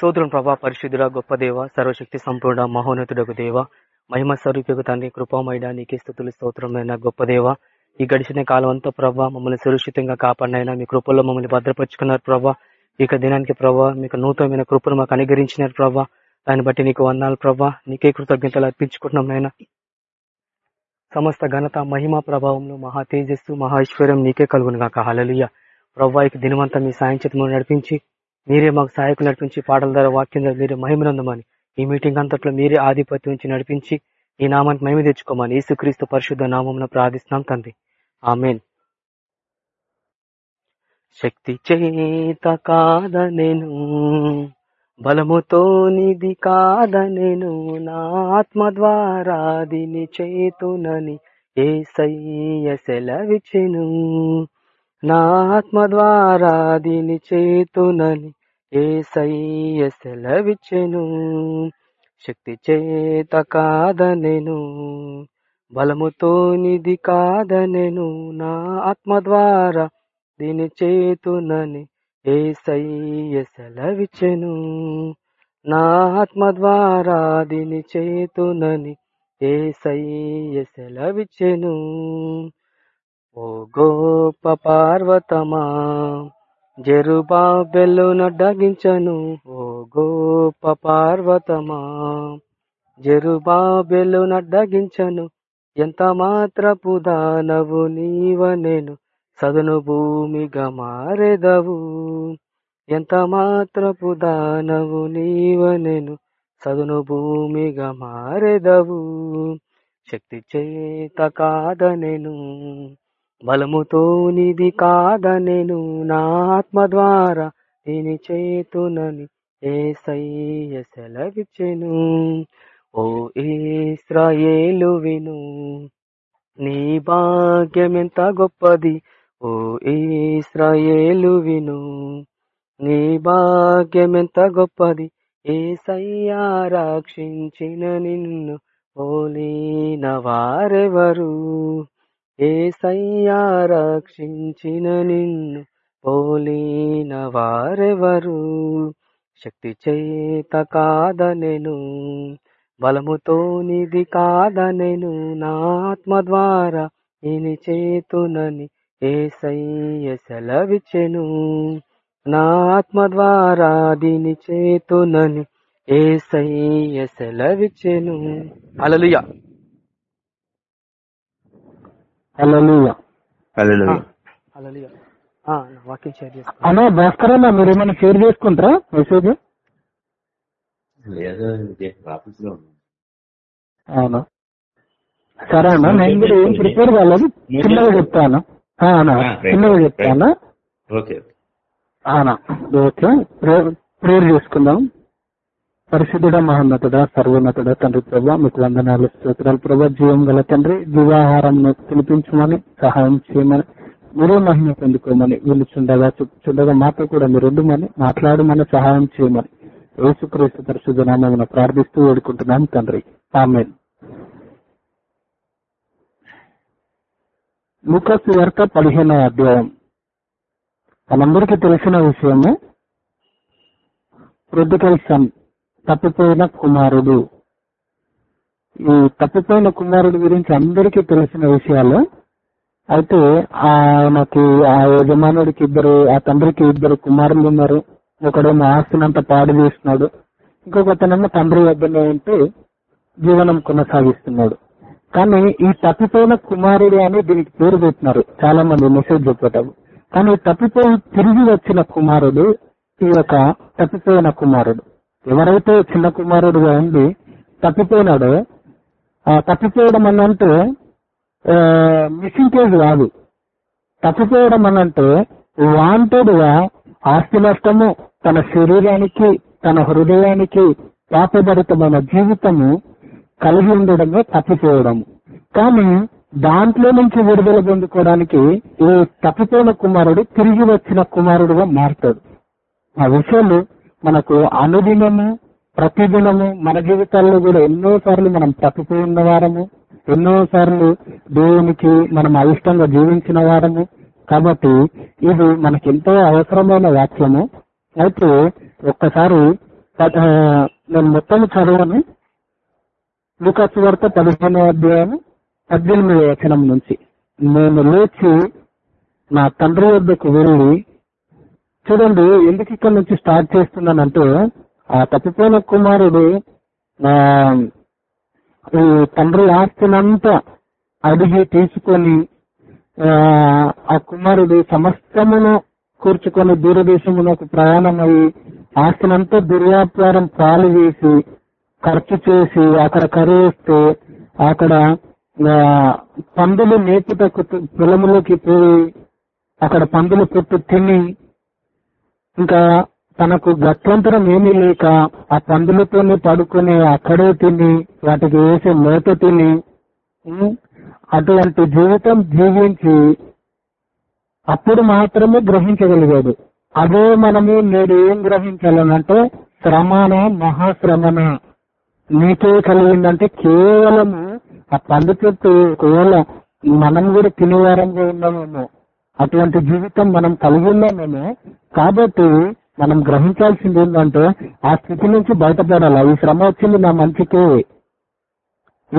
సోదరం ప్రభా పరిశుద్ధుడ గొప్ప దేవ సర్వశక్తి సంపూర్ణ మహోన్నతుడకు దేవ మహిమ స్వరూపకు తండ్రి కృపామైన నీకే స్థుతులు స్తోత్రమైన గొప్ప దేవ. ఈ గడిచిన కాలం అంతా ప్రభా మమ్మల్ని సురక్షితంగా కాపాడినైనా మీ కృపల్లో మమ్మల్ని భద్రపరుచుకున్నారు ప్రభా. ఇక దినానికి ప్రభా మీకు నూతనమైన కృపను మాకు అనుగ్రహించినారు ప్రభా. దాన్ని బట్టి నీకు వందాలు ప్రభా. నీకే కృతజ్ఞతలు అర్పించుకుంటున్నాం నాయన. సమస్త ఘనత మహిమ ప్రభావంలో మహా తేజస్సు మహా ఐశ్వర్యం నీకే కలుగును గాక హలలియ ప్రభా ఇక దినమంతా మీ సాయం చేతి నడిపించి మీరే మాకు సహాయకులు నడిపించి పాటల ద్వారా వాక్యం ద్వారా మీరే మహిమనందమని. ఈ మీటింగ్ అంతట్లో మీరే ఆధిపత్యం నుంచి నడిపించి ఈ నామానికి మహిమ తెచ్చుకోమని యేసుక్రీస్తు పరిశుద్ధ నామం ప్రార్థిస్తున్నాం తండ్రి. ఆమెన్. శక్తి చేత కాదనెను బలముతో నిధి కాదనెను నా ఆత్మ ద్వారా దీని చేతునని ఏసయ్య సెలవిచెను నా ఆత్మ ద్వారా దీని చేతునని ఏసయ్య సెలవిచెను శక్తి చేత కాదనెను బలముతో నిధి కాదనెను. నా ఆత్మ ద్వారా దీని చేతునని ఏసయ్య సెలవిచెను నా ఆత్మ ద్వారా దీని చేతునని ఏసయ్య సెలవిచెను ఓ గోప పార్వతమా జరుబా నడ్డగించను. ఓ గోప పార్వతమా జరుబా నడ్డగించను. ఎంత మాత్రపు దానవు నీవనెను సదును భూమిగా మారెదవు. ఎంత మాత్రపు దానవు నీవనెను సదును భూమిగా మారెదవు. శక్తి చేత కాదనెను బలముతో నిధి కాదనెను నా ఆత్మ ద్వారా దీని చేతునని ఏసయ్య సెలవిచ్చెను. ఓ ఇస్రాయేలు విను నీ భాగ్యమెంత గొప్పది. ఓ ఇస్రాయేలు విను నీ భాగ్యమెంత గొప్పది. ఏసయ్యా రక్షించిన నిన్ను పోలిన వారెవరు? ఏసయ్యా రక్షించిన నిన్ను పోలిన వారెవరు? శక్తి చేత కాదనెను బలముతోనిది కాదనెను నా ఆత్మ ద్వారా ఈని చేతునని ఏసయ్య సెలవిచ్చెను? నా ఆత్మ ద్వారా దీని చేతునని ఏసయ్య సెలవిచ్చెను? అలలుయ హల్లెలూయా హల్లెలూయా అలలుయ వాక్యం షేర్ చేస్తాను అన్నా భాస్కర్ అన్న మీరు ఏమైనా షేర్ చేసుకుంటారా? మెసేజ్. అవునా? సరే అన్న నేను కూడా ఏం ప్రిపేర్ కాలేదు. చిన్నగా చెప్తాను. రైట్. చిన్నగా చెప్తాను? ఓకే. అవునా ఓకే. ప్రే- ప్రేయర్ చేసుకుందాం. పరిశుద్ధుడ మహోన్నతుడ సర్వోన్నతుడ తండ్రి ప్రభా మీకు వందనాలు స్తోత్రాలు ప్రభా. జీవం గల తండ్రి జీవాహారం తినిపించమని సహాయం చేయమని మీరు మహిమ పొందుకోమని వీళ్ళు చుండగా చుండగా మాతో కూడా మీరు ఉండమని మాట్లాడమని సహాయం చేయమని యేసుక్రీస్తు పరిశుద్ధ నామమున ప్రార్థిస్తూ వేడుకుంటున్నాను తండ్రి. ఆమె లూకస్ వార్త పదిహేనవ అధ్యాయం. మనందరికీ తెలిసిన విషయమే ప్రొద్దుకల్ సన్. తప్పిపోయిన కుమారుడు. ఈ తప్పిపోయిన కుమారుడు గురించి అందరికీ తెలిసిన విషయాలు అయితే ఆయనకి ఆ యజమానుడికి ఇద్దరు ఆ తండ్రికి ఇద్దరు కుమారులు ఉన్నారు. ఒకడేమో ఆస్తినంతా పాడు చేస్తున్నాడు. ఇంకొకతనేమో తండ్రి వద్దనే ఉంటూ జీవనం కొనసాగిస్తున్నాడు. కానీ ఈ తప్పిపోయిన కుమారుడు అని దీనికి పేరు పెట్టినారు చాలా మంది మెసేజ్ చెప్పేటప్పుడు. కానీ తప్పిపోయి తిరిగి వచ్చిన కుమారుడు ఈ యొక్క తప్పిపోయిన కుమారుడు. ఎవరైతే చిన్న కుమారుడుగా ఉండి తప్పిపోయినాడో ఆ తప్పిపోవడం అని అంటే మిస్సింగ్ కేసు కాదు. తప్పిపోవడం అని అంటే వాంటెడ్ ఆస్తి నష్టము తన శరీరానికి తన హృదయానికి పాపభరితమైన జీవితము కలిగి ఉండడమే తప్పిపోవడము కానీ దాంట్లో నుంచి విడుదల పొందుకోవడానికి ఈ తప్పిపోయిన కుమారుడు తిరిగి వచ్చిన కుమారుడుగా మారుతాడు. ఆ విషయాలు మనకు అనుదినము ప్రతిదినము మన జీవితాల్లో కూడా ఎన్నో సార్లు మనం తప్పిపోయి ఉన్న వారము ఎన్నో సార్లు దేవునికి మనం అయిష్టంగా జీవించిన వారము. కాబట్టి ఇది మనకి ఎంతో అవసరమైన వాక్యము. అయితే ఒక్కసారి నేను మొత్తం చదవను. లూకాసు వార్త పదిహేనవ అధ్యాయం పద్దెనిమిది వచనం నుంచి. నేను లేచి నా తండ్రి వద్దకు వెళ్ళి చూడండి ఎందుకు ఇక్కడ నుంచి స్టార్ట్ చేస్తున్నానంటే ఆ తప్పిపోయిన కుమారుడు ఈ తండ్రి ఆస్తినంతా అడిగి తీసుకొని ఆ, కుమారుడు సమస్తమును కూర్చుకొని దూరదేశమునకు ప్రయాణమై ఆస్తినంతా దుర్వ్యాపారం పాలు వేసి ఖర్చు చేసి అక్కడ కరేస్తే అక్కడ ఆ, పందులు మేపుటకు పొలములోకి పోయి అక్కడ పందులు పెట్టు తిని ఇంకా తనకు గట్లంతరం ఏమీ లేక ఆ పందులతోనే పడుకొని అక్కడే తిని వాటికి వేసే మేత తిని అటువంటి జీవితం జీవించి అప్పుడు మాత్రమే గ్రహించగలిగాడు. అదే మనము నేడు ఏం గ్రహించాలనంటే శ్రమణ మహాశ్రమణ నీకే కలిగిందంటే కేవలము ఆ పండు చెట్టు ఒకవేళ మనం కూడా తినేవారంగా ఉన్నామేమో. అటువంటి జీవితం మనం కలిగి ఉన్నామేమో కాబట్టి మనం గ్రహించాల్సింది ఏంటంటే ఆ స్థితి నుంచి బయటపడాలి? ఈ శ్రమ వచ్చింది నా మంచికి.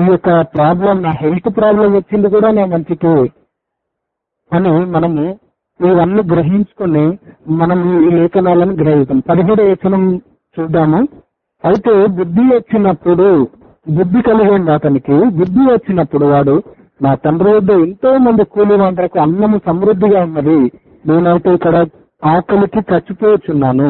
ఈ యొక్క ప్రాబ్లం నా హెల్త్ ప్రాబ్లం వచ్చింది కూడా నా మంచికి. అని మనము ఇవన్నీ గ్రహించుకొని మనం ఈ లేఖనాలను గ్రహిస్తాం. పదిహేడు వచనం చూద్దాము. అయితే బుద్ధి వచ్చినప్పుడు బుద్ధి కలిగింది అతనికి బుద్ధి వచ్చినప్పుడు వాడు నా తండ్రి వద్ద ఎంతో మంది కూలి వంటలకు అన్నము సమృద్ధిగా ఉన్నది. నేనైతే ఇక్కడ ఆకలికి చచ్చిపోచున్నాను.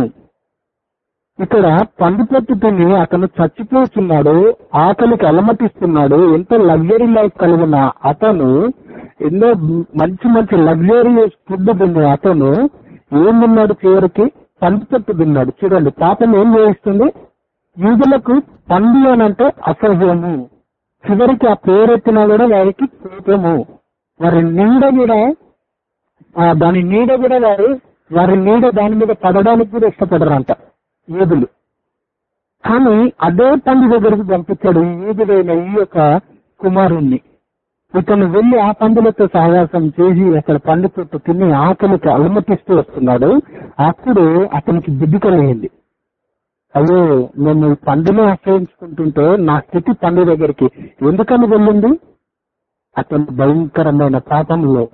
ఇక్కడ పండు పొట్టు తిని అతను చచ్చిపోతున్నాడు ఆకలికి అలమటిస్తున్నాడు ఎంతో లగ్జరీ లైఫ్ కలిగిన అతను ఎన్నో మంచి మంచి లగ్జరీ ఫుడ్ తిన్న అతను ఏం తిన్నాడు చివరికి? పండు పొట్టు తిన్నాడు. చూడండి పాపం ఏం చేయిస్తుంది? యూదులకు పండు అని అంటే అసహ్యము. చివరికి ఆ పేరెత్తినా కూడా వారికి కోపము వారి నీడ కూడా దాని నీడ కూడా వారు వారి నీడ దాని మీద పడడానికి కూడా ఇష్టపడరంట ఏదులు కానీ అదే తండ్రి దగ్గరికి పంపించాడు ఈ ఈ యొక్క కుమారుణ్ణి. ఇతను వెళ్ళి ఆ పందులతో సహవాసం చేసి అక్కడ పండు చెట్టు తిని ఆకలికి అలమటిస్తూ వస్తున్నాడు. అప్పుడు అతనికి బుద్ధి కలిగింది. అయ్యో నేను పండులో ఆశ్రయించుకుంటుంటే నా స్థితి పండు దగ్గరికి ఎందుకని వెళ్ళింది? అతను భయంకరమైన పాపంలో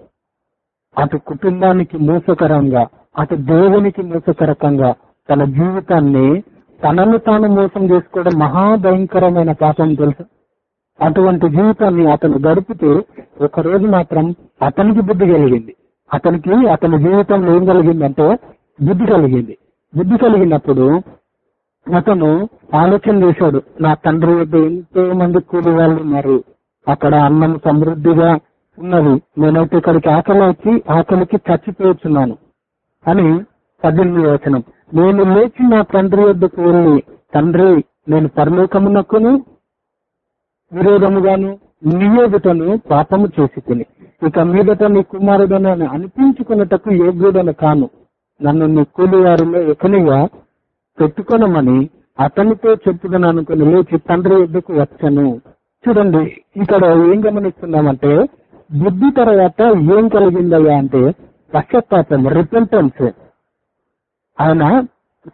అటు కుటుంబానికి మోసకరంగా అటు దేవునికి మోసకరకంగా తన జీవితాన్ని తనను తాను మోసం చేసుకోవడం మహాభయంకరమైన పాపం తెలుసు? అటువంటి జీవితాన్ని అతను గడుపుతూ ఒక రోజు మాత్రం అతనికి బుద్ధి కలిగింది. అతనికి అతని జీవితంలో ఏం కలిగిందంటే బుద్ధి కలిగింది. బుద్ధి కలిగినప్పుడు అతను ఆలోచన చేశాడు నా తండ్రి వద్ద ఎంతో మంది కూలి వాళ్ళు ఉన్నారు. అక్కడ అన్నం సమృద్ధిగా ఉన్నది. నేనైతే ఇక్కడికి ఆకలి వచ్చి ఆకలికి చచ్చిపోతున్నాను. అని పద్దెనిమిది వచనం. నేను లేచి నా తండ్రి వద్దకు వెళ్ళి తండ్రి నేను పరలోకమునకును విరోధముగాను నియోగితను పాపము చేసి తిని ఇక మీదట నీ కుమారుడను అనిపించుకున్నటకు యోగ్యుడను కాను. నన్ను నీ కూలివారిలో ఎకనిగా పెట్టుకొనమని అతనితో చెప్పుదని అనుకుని లేచి తండ్రి వద్దకు వచ్చాను. చూడండి ఇక్కడ ఏం గమనిస్తున్నామంటే బుద్ధి తర్వాత ఏం కలిగిందయ్యా అంటే పశ్చాత్తాపం రిపెంటెన్స్ ఆయన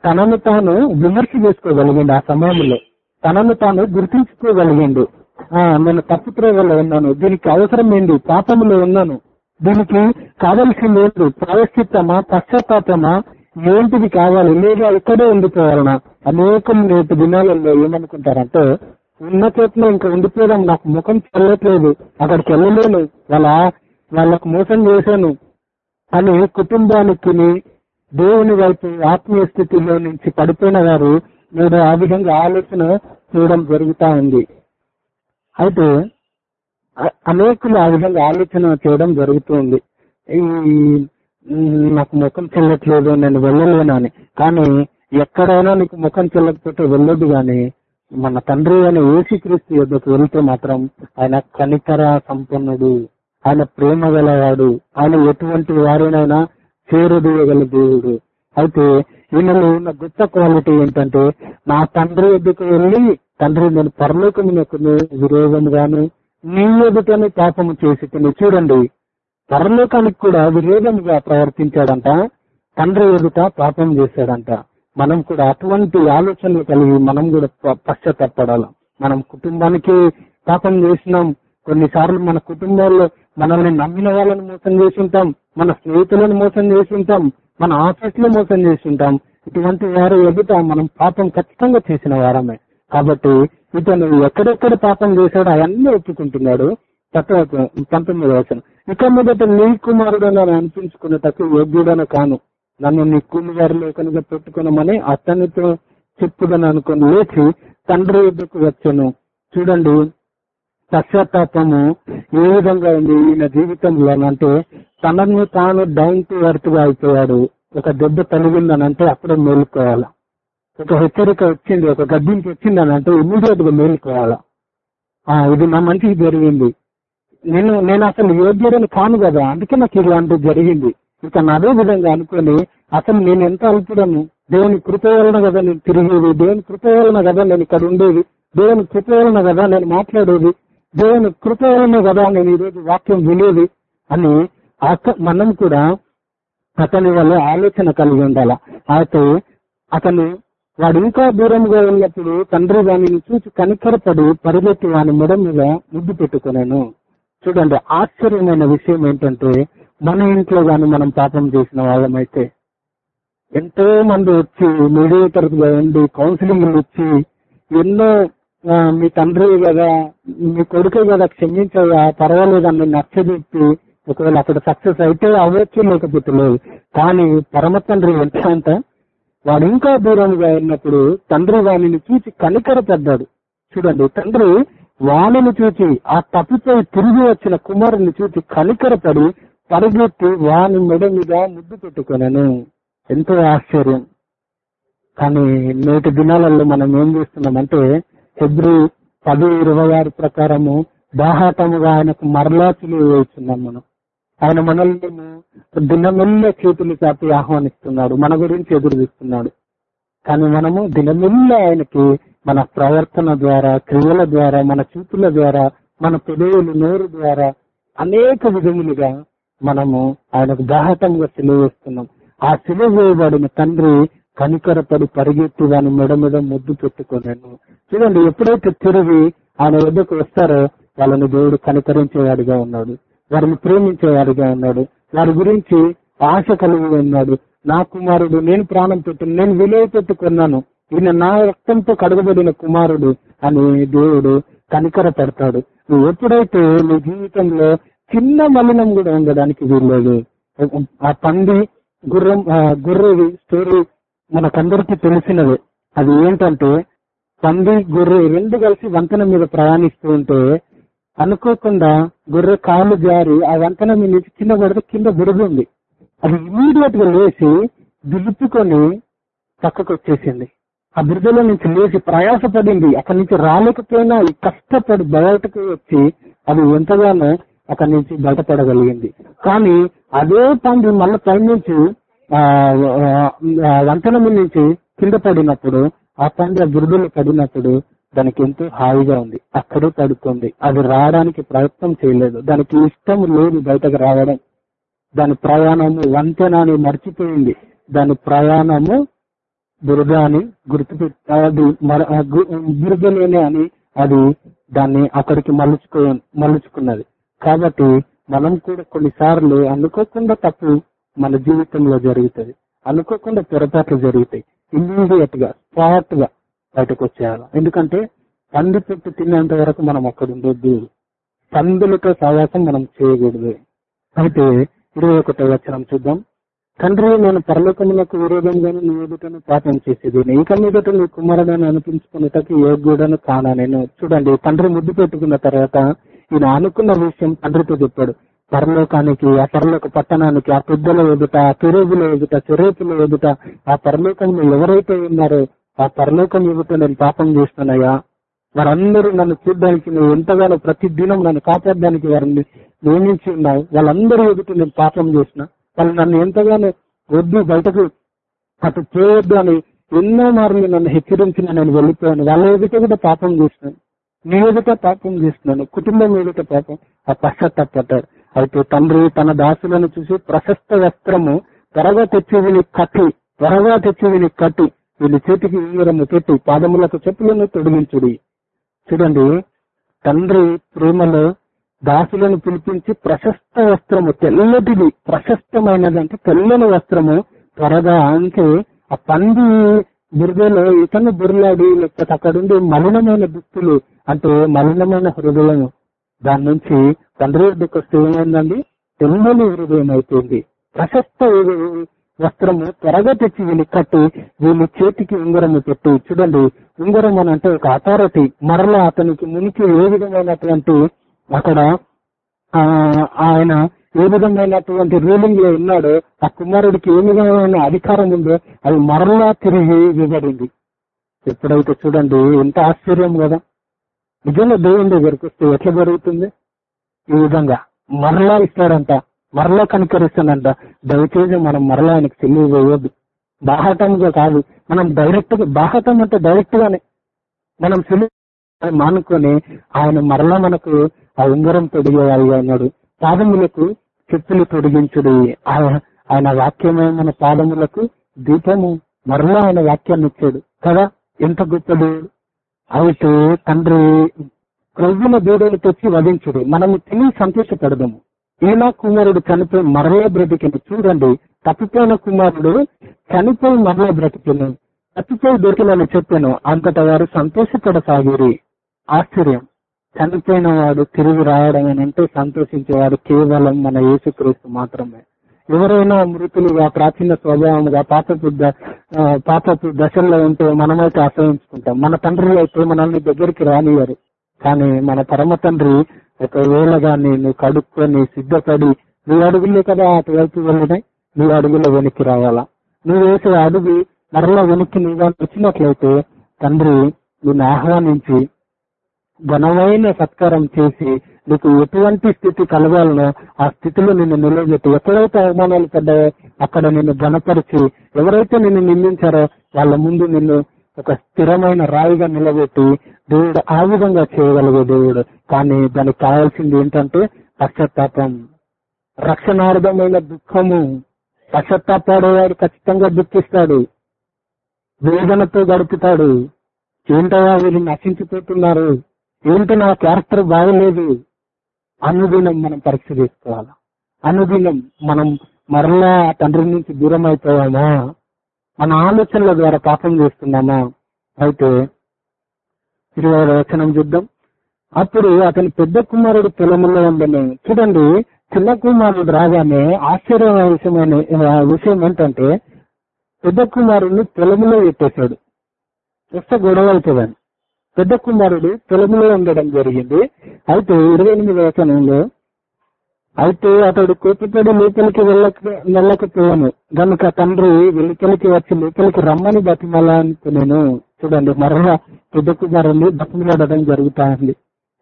తనను తాను విమర్శ చేసుకోగలిగిండు ఆ సమయంలో. తనను తాను గుర్తించుకోగలిగిండు. ఆ నేను తప్పు త్రోవలో ఉన్నాను. దీనికి అవసరం ఏంటి పాపంలో ఉన్నాను. దీనికి కావలసింది ఏంటి ప్రాయశ్చిత్తమా పశ్చాత్తాపమా? ఏంటిది కావాలి? లేదా ఇక్కడే ఉండిపోవాలన అనేకం నేటి దినాలలో ఏమనుకుంటారంటే ఉన్న చోట్ల ఇంకా ఉండిపోయాం నాకు ముఖం చెల్లట్లేదు అక్కడికి వెళ్ళలేను. వాళ్ళ వాళ్ళకు మోసం చేశాను. అని కుటుంబానికి దేవుని వైపు ఆత్మీయ స్థితిలో నుంచి పడిపోయిన వారు మీరు ఆ విధంగా ఆలోచన చేయడం జరుగుతా ఉంది. అయితే అనేకులు ఆ విధంగా ఆలోచన చేయడం జరుగుతుంది ఈ నాకు ముఖం చెల్లట్లేదు నేను వెళ్ళలేను అని కానీ ఎక్కడైనా నీకు ముఖం చెల్లకపోతే వెళ్ళొద్దు గాని మన తండ్రి అయిన ఏసుక్రీస్తు యొద్దకు వెళ్తే మాత్రం ఆయన కనికర సంపన్నుడు. ఆయన ప్రేమ గలవాడు. ఆయన ఎటువంటి వారినైనా చేరదీయగల దేవుడు. అయితే ఈయనలో ఉన్న గొప్ప క్వాలిటీ ఏంటంటే నా తండ్రి ఎద్దుకు వెళ్ళి తండ్రి నేను పరలోకమునకు విరోధముగాను నీ ఎదుటనే పాపము చేసి తిని చూడండి. పరలోకానికి కూడా విరోధముగా ప్రవర్తించాడంట. తండ్రి ఎదుట పాపం చేశాడంట. మనం కూడా అటువంటి ఆలోచనలు కలిగి మనం కూడా పశ్చాత్తపడాలి. మనం కుటుంబానికి పాపం చేసినాం. కొన్నిసార్లు మన కుటుంబాల్లో మనల్ని నమ్మిన వాళ్ళని మోసం చేసి ఉంటాం మన స్నేహితులను మోసం చేసి ఉంటాం మన ఆఫీస్లో మోసం చేసి ఉంటాం ఇటువంటి వారు ఎదుట మనం పాపం ఖచ్చితంగా చేసిన వారమే. కాబట్టి ఇతను ఎక్కడెక్కడ పాపం చేశాడో అవన్నీ ఒప్పుకుంటున్నాడు. పంతొమ్మిది వచ్చిన ఇక మొదట నీ కుమారుడు అని అనిపించుకున్నటకు యోగ్యుడను కాను. నన్ను నీ కూలివారిలో కనుక పెట్టుకున్నామని అతనితో చెప్పుదని అనుకుని లేచి తండ్రి యుద్ధకు వచ్చాను. చూడండి పశ్చాత్తాపము ఏ విధంగా ఉంది ఈయన జీవితంలో అంటే తనను తాను డౌన్ టు ఎర్త్గా అయిపోయాడు. ఒక దెబ్బ తగిలిందని అంటే అప్పుడే మేలుకోవాలి. ఒక హెచ్చరిక వచ్చింది ఒక గడ్డింపు వచ్చిందని అంటే ఇమీడియట్గా మేలుకోవాలి ఇది నా మంచికి జరిగింది. నేను నేను అసలు యోగ్యుడని కాను కదా. అందుకే నాకు ఇలాంటిది జరిగింది. ఇక అదే విధంగా అనుకుని అసలు నేను ఎంత అల్పుడను? దేవుని కృప వలన కదా నేను తిరిగేది? దేవుని కృప వలన కదా నేను ఇక్కడ ఉండేది? దేవుని కృప వలన కదా నేను మాట్లాడేది? దేవుని కృప వలన కదా నేను ఈరోజు వాక్యం వినేది? అని అత- మనం కూడా అతని వల్ల ఆలోచన కలిగి ఉండాల. అయితే అతను వాడు ఇంకా దూరంగా ఉన్నప్పుడు తండ్రి వాడిని చూసి కనికరపడి పరిగెత్తి వాని మెడ మీద ముద్దు పెట్టుకున్నాను చూడండి ఆశ్చర్యమైన విషయం ఏంటంటే మన ఇంట్లో గాని మనం పాపం చేసిన వాళ్ళమైతే ఎంతో మంది వచ్చి మీడియేటర్ ఉండి కౌన్సిలింగ్ వచ్చి ఎన్నో మీ తండ్రి కదా మీ కొడుకే కదా క్షమించగా పర్వాలేదు అని నచ్చజెప్పి ఒకవేళ అక్కడ సక్సెస్ అయితే అవ్వచ్చు లేకపోతే లేదు. కానీ పరమ తండ్రి ఎంత అంట వాడు ఇంకా దూరంగా ఉన్నప్పుడు తండ్రి వాణిని చూసి కనికరపడ్డాడు చూడండి తండ్రి వాణిని చూసి ఆ తప్పిపోయి తిరిగి వచ్చిన కుమారుని చూసి కనికరపడి పరిగెత్తి వాని మెడ మీద ముద్దు పెట్టుకున్నాను ఎంతో ఆశ్చర్యం. కానీ నేటి దినాలలో మనం ఏం చేస్తున్నామంటే ఫిబ్రి పది ఇరవై ఆరు ప్రకారము బాహాటముగా ఆయనకు మరలా చిలువ మనం. ఆయన మనల్ని దినమెల్ల చేతులు చాపి ఆహ్వానిస్తున్నాడు మన గురించి ఎదురు చూస్తున్నాడు. కానీ మనము దినమెల్ల ఆయనకి మన ప్రవర్తన ద్వారా క్రియల ద్వారా మన చూపుల ద్వారా మన పెదవులు నోరు ద్వారా అనేక విధములుగా మనము ఆయనకు దాహటంగా సిలువ వేస్తున్నాం. ఆ సిలువ వేయబడిన తండ్రి కనికరపడి పరిగెత్తి దాని మెడ మీద ముద్దు పెట్టుకున్నాను చూడండి ఎప్పుడైతే తిరిగి ఆయన వద్దకు వస్తారో వాళ్ళని దేవుడు కనికరించేవాడిగా ఉన్నాడు. వారిని ప్రేమించేవాడిగా ఉన్నాడు. వారి గురించి ఆశ కలిగి ఉన్నాడు. నా కుమారుడు నేను ప్రాణం పెట్టాను నేను విలువ పెట్టుకున్నాను. ఈయన నా రక్తంతో కడగబడిన కుమారుడు అని దేవుడు కనికర పెడతాడు. నువ్వు ఎప్పుడైతే నీ జీవితంలో చిన్న మలినం కూడా ఉండడానికి వీల్లేదు. ఆ పంది గుర్రం ఆ, స్టోరీ మనకందరికీ తెలిసినవి అది ఏంటంటే పంది గుర్రె రెండు కలిసి వంతెన మీద ప్రయాణిస్తూ ఉంటే అనుకోకుండా గొర్రె కాళ్ళు జారి ఆ వంతెన మీద నుంచి పడితే కింద బురద ఉంది. అది ఇమీడియట్గా లేచి దులుపుకొని పక్కకు వచ్చేసింది. ఆ బిడ్డలో నుంచి లేచి ప్రయాసపడింది. అక్కడి నుంచి రాలేకపోయినా కష్టపడి బయటకు వచ్చి అది ఎంతగానో అక్కడి నుంచి బయటపడగలిగింది. కానీ అదే పండు మళ్ళీ పై నుంచి ఆ, నుంచి కింద పడినప్పుడు ఆ పండు ఆ బురదలో పడినప్పుడు దానికి ఎంతో హాయిగా ఉంది. అక్కడే పడుకుంది. అది రావడానికి ప్రయత్నం చేయలేదు. దానికి ఇష్టం లేదు బయటకు రావడం. దాని ప్రయాణము వంతెన అని మర్చిపోయింది. దాని ప్రయాణము బురద అని గుర్తుపెట్టి అది మర- గు- అని అది దాన్ని అక్కడికి మలుచుకో మలుచుకున్నది. కాబట్టి మనం కూడా కొన్నిసార్లు అనుకోకుండా తప్పు మన జీవితంలో జరుగుతుంది. అనుకోకుండా పొరపాట్లు జరుగుతాయి. ఇమ్మీడియట్గా స్పాట్గా బయటకు వచ్చేయాలి ఎందుకంటే పంది పెట్టు తినేంత వరకు మనం అక్కడ ఉండొద్దు. పందులతో సహవాసం మనం చేయకూడదు. అయితే ఇరవై ఒకటో వచనం చూద్దాం. తండ్రి నేను పరలోకములకు విరోధంగాను నీ ఎదుటను పాపం చేసేది ఇక మీదట నీ కుమారుడని అనిపించుకున్నటకు యోగ్యుడను కానా నేను? చూడండి తండ్రి ముద్దు పెట్టుకున్న తర్వాత ఈయన అనుకున్న విషయం తండ్రితో చెప్పాడు. పరలోకానికి ఆ పరలోక పట్టణానికి ఆ పెద్దల ఎదుట ఆ కెరేబుల ఎదుట చెరేపుల ఎదుట ఆ పరలోకంలో ఎవరైతే ఉన్నారో ఆ పరలోకం ఎదుట నేను పాపం చేస్తున్నాయా? వారందరూ నన్ను చూడడానికి నువ్వు ఎంతగానో ప్రతి దినం నన్ను కాపాడడానికి వారిని నియమించి ఉన్నావు. వాళ్ళందరూ ఎదుట నేను పాపం చేసిన. వాళ్ళు నన్ను ఎంతగానో వద్దు బయటకు అటు చేయొద్దు అని ఎన్నో మార్లు నన్ను హెచ్చరించిన నేను వెళ్ళిపోయాను. వాళ్ళ ఎదుట కూడా పాపం చేసినాను. నీ ఎదుట పాపం చేస్తున్నాను కుటుంబం ఎదుట పాపం. ఆ పశ్చాత్తాపడ్డాడు. అయితే తండ్రి తన దాసులను చూసి ప్రశస్త వస్త్రము త్వరగా తెచ్చి విని కట్టి త్వరగా తెచ్చి తెచ్చేవిని కట్టి వీళ్ళ చేతికి ఉంగరము పెట్టి పాదములకు చెప్పులను తొడిగించుడి. చూడండి తండ్రి ప్రేమలో దాసులను పిలిపించి ప్రశస్త వస్త్రము తెల్లటిది ప్రశస్తమైనది అంటే తెల్లని వస్త్రము త్వరగా అంటే ఆ పంది బురదలో ఇతను బుర్లాడి లేకపోతే అక్కడుండి మలినమైన దుస్తులు అంటే మలినమైన హృదయం దాని నుంచి తండ్రి వద్దకు ఏమైందండి? తెల్లని హృదయం అయిపోయింది. ప్రశస్త వస్త్రము త్వరగా తెచ్చి వీళ్ళు కట్టి వీళ్ళు చేతికి ఉంగరము పెట్టి. చూడండి ఉంగరం అని అంటే ఒక అథారిటీ మరలా అతనికి మునికి ఏ విధమైనటువంటి అక్కడ ఆ, ఆయన ఏ విధమైనటువంటి రూలింగ్లో ఉన్నాడో ఆ కుమారుడికి ఏ విధమైన అధికారం ఉందో అది మరలా తిరిగి ఇవ్వబడింది ఎప్పుడైతే చూడండి ఎంత ఆశ్చర్యం కదా. నిజంగా దేవుని దగ్గరికి వస్తే ఎట్లా జరుగుతుంది? ఈ విధంగా మరలా ఇస్తాడంట మరలా కనికరిస్తాడంట. దయచేసి మనం మరలా ఆయనకు చెల్లి వేయొద్దు. బాహటంగా కాదు మనం డైరెక్ట్గా బాహటం అంటే డైరెక్ట్ గానే. మనం చెల్లి మానుకొని ఆయన మరలా మనకు ఆ ఉంగరం తొడిగేవాడిగా ఉన్నాడు. పాదములకు చెప్పులు తొడిగించుడు. ఆయన ఆయన వాక్యమే మన పాదములకు దీపము మరలా ఆయన వాక్యాన్ని ఇచ్చాడు. కదా ఎంత గొప్ప అయితే తండ్రి క్రొవ్వున దూడలు తెచ్చి వధించుడు. మనము తిని సంతోషపడదాము. ఈనా కుమారుడు చనిపోయి మరలా బ్రతికిన. చూడండి తప్పిపోయిన కుమారుడు చనిపోయి మరలా బ్రతికిను. తప్పిపోయి దొరికినని చెప్పాను. అంతటా వారు సంతోషపడసాగిరి. ఆశ్చర్యం. చనిపోయిన వాడు తిరిగి రావడం అని అంటే సంతోషించేవాడు కేవలం మన యేసుక్రీస్తు మాత్రమే. ఎవరైనా మృతులుగా ప్రాచీన స్వభావముగా పాపపు ద- పాపపు దశల్లో ఉంటే మనమైతే ఆశ్రయించుకుంటాం మన తండ్రి అయితే మనల్ని దగ్గరికి రానియరు కానీ మన పరమ తండ్రి ఒకవేళ గాని నువ్వు కడుక్కొని సిద్ధపడి నీ అడుగులే కదా అటువైపు వెళ్ళడం నీ అడుగులో వెనక్కి రావాలా? నువ్వు వేసే అడుగు మరలా వెనక్కి నువ్వు వచ్చినట్లయితే తండ్రి నిన్ను ఆహ్వానించి ఘనమైన సత్కారం చేసి నీకు ఎటువంటి స్థితి కలగాలనో ఆ స్థితిలో నిన్ను నిలబెట్టి. ఎక్కడైతే అవమానాలు పడ్డాయో అక్కడ నిన్ను ఘనపరిచి ఎవరైతే నిన్ను నిందించారో వాళ్ళ ముందు నిన్ను ఒక స్థిరమైన రాయిగా నిలబెట్టి దేవుడు ఆ విధంగా చేయగలిగే దేవుడు. కానీ దానికి కావాల్సింది ఏంటంటే పశ్చాత్తాపం. రక్షణార్థమైన దుఃఖము. పశ్చాత్తాపడేవాడు ఖచ్చితంగా దుఃఖిస్తాడు. వేదనతో గడుపుతాడు. ఏంటో వీళ్ళు నశించిపోతున్నారు? ఏంటి నా క్యారెక్టర్ బాగలేదు? అనుదినం మనం పరీక్ష చేసుకోవాలి? అనుదినం మనం మరలా తండ్రి నుంచి దూరం అయిపోయామా? మన ఆలోచనల ద్వారా పాపం చేస్తున్నామా? అయితే ఇరవై వచనం చూద్దాం. అప్పుడు అతని పెద్ద కుమారుడు పొలంలో ఉందని చూడండి చిన్న కుమారుడు రాగానే ఆశ్చర్యమైన విషయమైన విషయం ఏంటంటే పెద్ద కుమారుడిని పొలంలో పెట్టేశాడు వస్తే గొడవ అవుతుందని పెద్ద కుమారుడు పొలంలో ఉండడం జరిగింది. అయితే ఇరవై ఎనిమిది వచనంలో అయితే అతడు కోపిపడి లోపలికి వెళ్ళక వెళ్ళకపోయాను గనుక తండ్రి వెలుపలికి వచ్చి లోపలికి రమ్మని బతిమలానుకునేను చూడండి మరలా పెద్ద కుమారుని బతిమలాడడం జరుగుతా ఉంది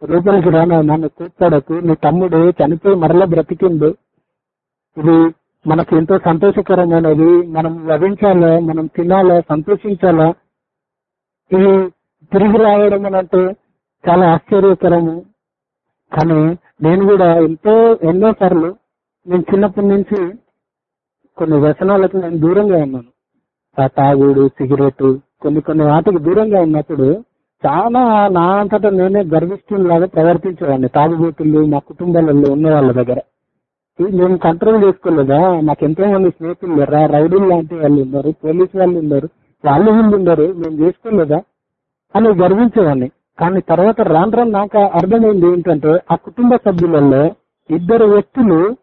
లోపలికి రాను నన్ను కూర్చోడకు నీ తమ్ముడు చనిపోయి మరలా బ్రతికిండు. ఇది మనకు ఎంతో సంతోషకరమైనది. మనం లభించాలా మనం తినాలా సంతోషించాలా? ఇది తిరిగి రావడం అని అంటే చాలా ఆశ్చర్యకరము. కానీ నేను కూడా ఎంతో ఎన్నో సార్లు నేను చిన్నప్పటి నుంచి కొన్ని వ్యసనాలకు నేను దూరంగా ఉన్నాను. ఆ తాగుడు సిగరెట్ కొన్ని కొన్ని వాటికి దూరంగా ఉన్నప్పుడు చాలా నా అంతటా నేనే గర్విస్తున్నలాగా ప్రవర్తించేవాడిని. తాగుబోతులు మా కుటుంబాలలో ఉన్న వాళ్ళ దగ్గర మేము కంట్రోల్ చేసుకోలేదా? నాకు ఎంతో మంది స్నేహితులు లేరా? రౌడీలు లాంటి వాళ్ళు ఉన్నారు పోలీసు వాళ్ళు ఉన్నారు వాళ్ళు వీళ్ళు ఉన్నారు. మేము చేసుకోలేదా? అని గర్వించేవాడిని. కానీ తర్వాత రాను రాను నాకు అర్థమైంది ఏంటంటే ఆ కుటుంబ సభ్యులలో ఇద్దరు వ్యక్తులు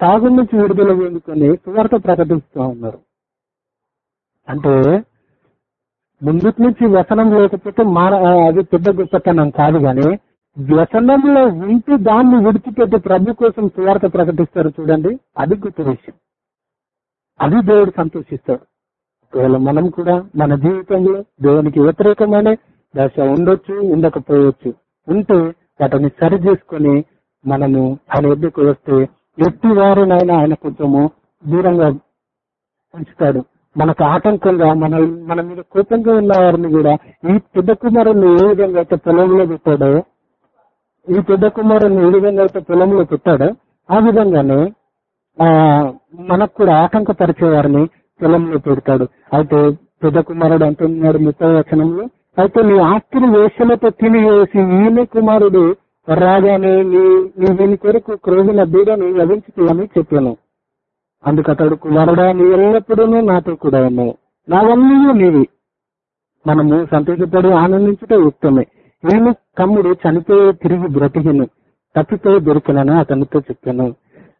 తాగు నుంచి విడుదల పొందుకొని సువార్త ప్రకటిస్తూ ఉన్నారు. అంటే ముందుకు నుంచి వ్యసనం లేకపోతే మాన అది పెద్ద గొప్పతనం కాదు కానీ వ్యసనంలో ఉంటూ దాన్ని విడిచిపెట్టి ప్రభు కోసం సువార్త ప్రకటిస్తారు చూడండి. అది గొప్ప విషయం. అది దేవుడు సంతోషిస్తాడు. ఒకవేళ మనం కూడా మన జీవితంలో దేవునికి వ్యతిరేకమైన దశ ఉండొచ్చు ఉండకపోవచ్చు ఉంటే వాటిని సరి చేసుకొని మనము ఆయన ఎద్దుకు వస్తే ఎట్టి వారినైనా ఆయన కొంచెము దూరంగా ఉంచుతాడు. మనకు ఆటంకంగా మన మన మీద కోపంగా ఉన్న వారిని కూడా ఈ పెద్ద కుమారుని ఏ విధంగా అయితే పొలంలో పెట్టాడో ఈ పెద్ద కుమారుని ఏ విధంగా అయితే పొలంలో పెట్టాడో ఆ విధంగానే ఆ మనకు కూడా ఆటంకపరిచే వారిని పొలంలో పెడతాడు అయితే పెద్ద కుమారుడు అంటున్నాడు ముప్పై వచనంలో అయితే నీ ఆస్తిని వేషలతో తినివేసి ఈయన కుమారుడు రాగానే నీ నీ దీని కొరకు క్రోగిన బీడను లభించుతాయని చెప్పాను. అందుకతడు కుమారుడా నీ ఎల్లప్పుడూ నాతో కూడా ఉన్నావు. నావన్నీ నీవి. మనము సంతోషపడి ఆనందించుట యుక్తమే నేను తమ్ముడు చనిపోయి తిరిగి బ్రతికిను. తప్పిపోయి దొరికినని అతనితో చెప్పాను.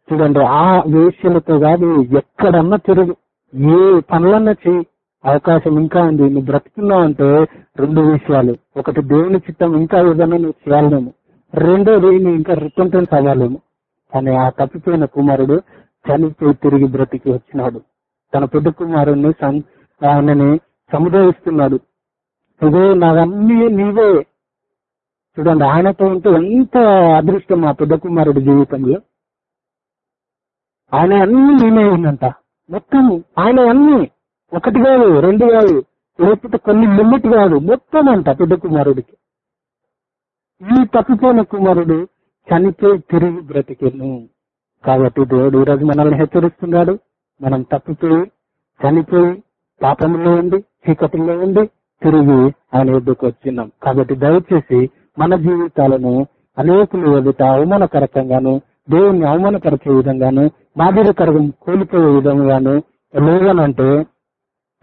చూడండి ఆ వేష్యలతో కాదు ఎక్కడన్నా తిరుగు ఏ పనులన్నా చేయి అవకాశం ఇంకా ఉంది. నువ్వు బ్రతుకున్నావు అంటే రెండు విషయాలు. ఒకటి దేవుని చిత్తం ఇంకా ఏదైనా నువ్వు చేయాలేము రెండోది నువ్వు ఇంకా రిపెంటెన్స్ అవ్వాలేము. కానీ ఆ తప్పిపోయిన కుమారుడు చనిపోయి తిరిగి బ్రతికి వచ్చినాడు. తన పెద్ద కుమారుణ్ణి సం- ఆయనని సముదాయిస్తున్నాడు. ఇదే నావన్నీ నీవే. చూడండి ఆయనతో ఉంటే ఎంత అదృష్టం ఆ పెద్ద కుమారుడి జీవితంలో. ఆయన అన్ని నేనే ఉందంట మొత్తం ఆయన అన్ని ఒకటి కాదు రెండు కాదు లేకపోతే కొన్ని లిమిట్ కాదు. మొత్తం అంట పెద్ద కుమారుడికి. ఈ తప్పిపోయిన కుమారుడు చనిపోయి తిరిగి బ్రతికెను కాబట్టి దేవుడు ఈరోజు మనల్ని హెచ్చరిస్తున్నాడు. మనం తప్పిపోయి చనిపోయి పాపంలో ఉండి చీకటిలో ఉండి తిరిగి ఆయన ఎద్దుకు వచ్చినాం. కాబట్టి దయచేసి మన జీవితాలను అనేకులు ఎదుట అవమానకరకంగాను దేవుణ్ణి అవమానపరిచే విధంగాను బాధ్యతకరం కోల్పోయే విధంగాను లేదనంటే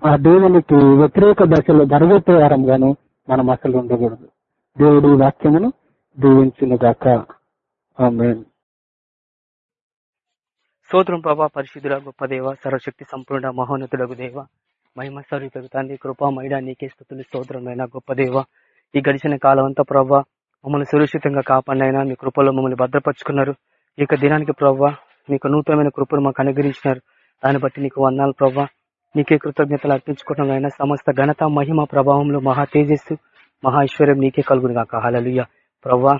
ఆ దేవునికి వ్యతిరేక దశలో బరగొట్టే వారంగాను మనం అసలు ఉండకూడదు. దేవుడి వాక్యమును దీవించినగాక. స్తోత్రం ప్రభా పరిశుద్ధుల గొప్ప దేవ సర్వశక్తి సంపూర్ణ మహోన్నతులకు దేవ మహిమ స్వరూపకు తండ్రి కృపా మైడా నీకే స్థుతులు స్తోత్రమైన గొప్ప దేవ. ఈ గడిచిన కాలం అంతా ప్రభా మమ్మల్ని సురక్షితంగా కాపాడినైనా మీ కృపలో మమ్మల్ని భద్రపరుచుకున్నారు. ఈ యొక్క దినానికి ప్రభా మీకు నూతనమైన కృపను మాకు అనుగ్రహించినారు. దాన్ని బట్టి నీకు వందాలు ప్రవ్వా. నీకే కృతజ్ఞతలు అర్పించుకోవడం అయినా సమస్త ఘనత మహిమ ప్రభావంలో మహా తేజస్సు మహా ఐశ్వర్యం నీకే కలుగును కాక హలలుయ ప్రవ్వా